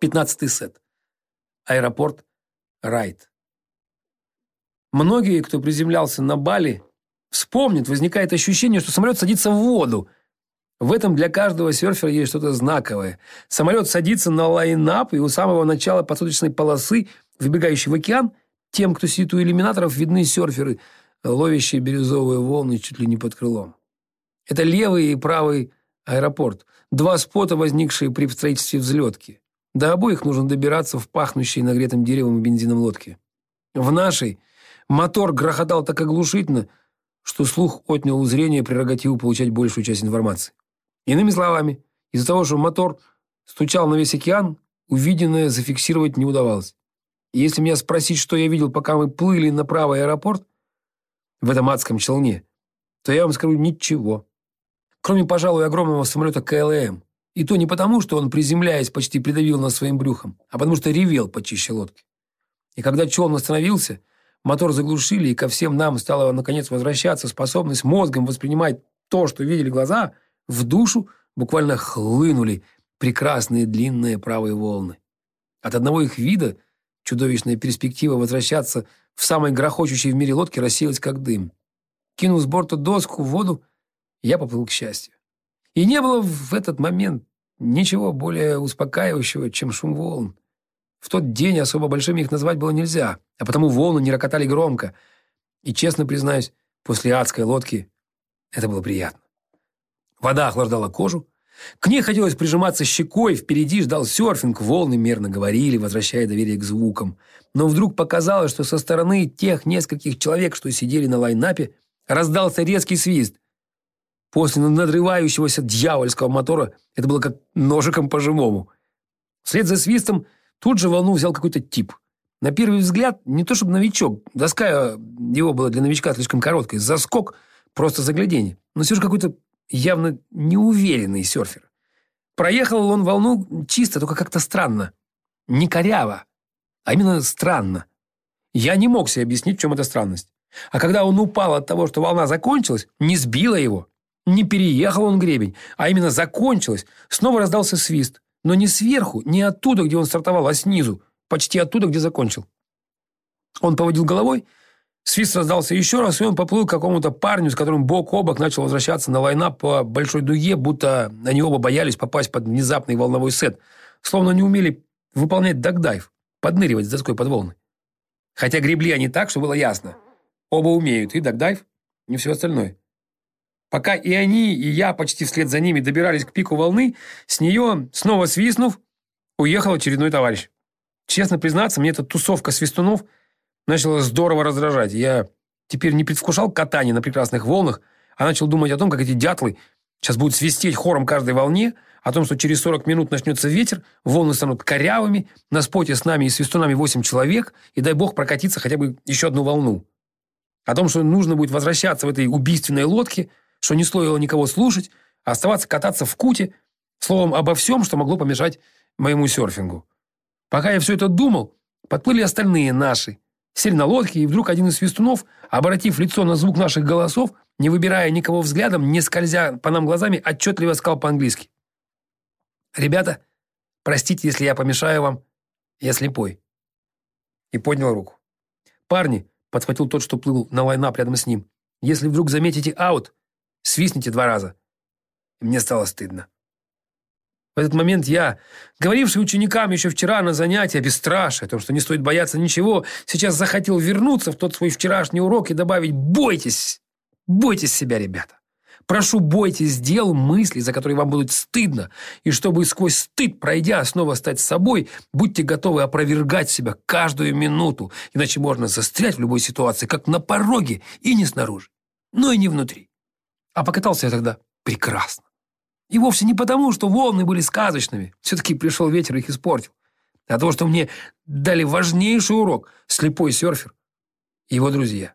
Пятнадцатый сет. Аэропорт Райт. Многие, кто приземлялся на Бали, вспомнят, возникает ощущение, что самолет садится в воду. В этом для каждого серфера есть что-то знаковое. Самолет садится на лайнап, и у самого начала посадочной полосы, выбегающей в океан, тем, кто сидит у иллюминаторов, видны серферы, ловящие бирюзовые волны чуть ли не под крылом. Это левый и правый аэропорт. Два спота, возникшие при строительстве взлетки. До обоих нужно добираться в пахнущей нагретым деревом и бензином лодке. В нашей мотор грохотал так оглушительно, что слух отнял у зрения прерогативу получать большую часть информации. Иными словами, из-за того, что мотор стучал на весь океан, увиденное зафиксировать не удавалось. И если меня спросить, что я видел, пока мы плыли на правый аэропорт, в этом адском челне, то я вам скажу ничего. Кроме, пожалуй, огромного самолета КЛМ. И то не потому, что он, приземляясь, почти придавил нас своим брюхом, а потому что ревел почище лодки. И когда челн остановился, мотор заглушили, и ко всем нам стала, наконец, возвращаться способность мозгом воспринимать то, что видели глаза, в душу буквально хлынули прекрасные длинные правые волны. От одного их вида чудовищная перспектива возвращаться в самой грохочущей в мире лодке рассеялась как дым. Кинув с борта доску в воду, я поплыл к счастью. И не было в этот момент ничего более успокаивающего, чем шум волн. В тот день особо большими их назвать было нельзя, а потому волны не рокотали громко. И, честно признаюсь, после адской лодки это было приятно. Вода охлаждала кожу, к ней хотелось прижиматься щекой, впереди ждал серфинг, волны мерно говорили, возвращая доверие к звукам. Но вдруг показалось, что со стороны тех нескольких человек, что сидели на лайнапе, раздался резкий свист. После надрывающегося дьявольского мотора это было как ножиком по живому. Вслед за свистом тут же волну взял какой-то тип. На первый взгляд, не то чтобы новичок, доска его была для новичка слишком короткой, заскок, просто заглядение, но все же какой-то явно неуверенный серфер. Проехал он волну чисто, только как-то странно. Не коряво, а именно странно. Я не мог себе объяснить, в чем эта странность. А когда он упал от того, что волна закончилась, не сбила его. Не переехал он гребень, а именно закончилась. Снова раздался свист. Но не сверху, не оттуда, где он стартовал, а снизу. Почти оттуда, где закончил. Он поводил головой Свист раздался еще раз, и он поплыл к какому-то парню, с которым бок о бок начал возвращаться на лайнап по большой дуге, будто они оба боялись попасть под внезапный волновой сет, словно не умели выполнять дагдайв, подныривать с доской под волны. Хотя гребли они так, что было ясно. Оба умеют, и дагдайв, и все остальное. Пока и они, и я почти вслед за ними добирались к пику волны, с нее, снова свистнув, уехал очередной товарищ. Честно признаться, мне эта тусовка свистунов – начало здорово раздражать. Я теперь не предвкушал катание на прекрасных волнах, а начал думать о том, как эти дятлы сейчас будут свистеть хором каждой волне, о том, что через 40 минут начнется ветер, волны станут корявыми, на споте с нами и свистунами 8 человек, и дай бог прокатиться хотя бы еще одну волну. О том, что нужно будет возвращаться в этой убийственной лодке, что не стоило никого слушать, а оставаться кататься в куте, словом, обо всем, что могло помешать моему серфингу. Пока я все это думал, подплыли остальные наши – сели на лодке, и вдруг один из свистунов, обратив лицо на звук наших голосов, не выбирая никого взглядом, не скользя по нам глазами, отчетливо сказал по-английски. «Ребята, простите, если я помешаю вам, я слепой». И поднял руку. «Парни», — подхватил тот, что плыл на лайнап рядом с ним, «если вдруг заметите аут, свистните два раза». И мне стало стыдно. В этот момент я, говоривший ученикам еще вчера на занятии, бесстрашие, о том, что не стоит бояться ничего, сейчас захотел вернуться в тот свой вчерашний урок и добавить «Бойтесь! Бойтесь себя, ребята! Прошу, бойтесь дел, мыслей, за которые вам будет стыдно, и чтобы сквозь стыд, пройдя, снова стать собой, будьте готовы опровергать себя каждую минуту, иначе можно застрять в любой ситуации, как на пороге и не снаружи, но и не внутри. А покатался я тогда прекрасно. И вовсе не потому, что волны были сказочными. Все-таки пришел ветер их испортил. А то, что мне дали важнейший урок – слепой серфер и его друзья.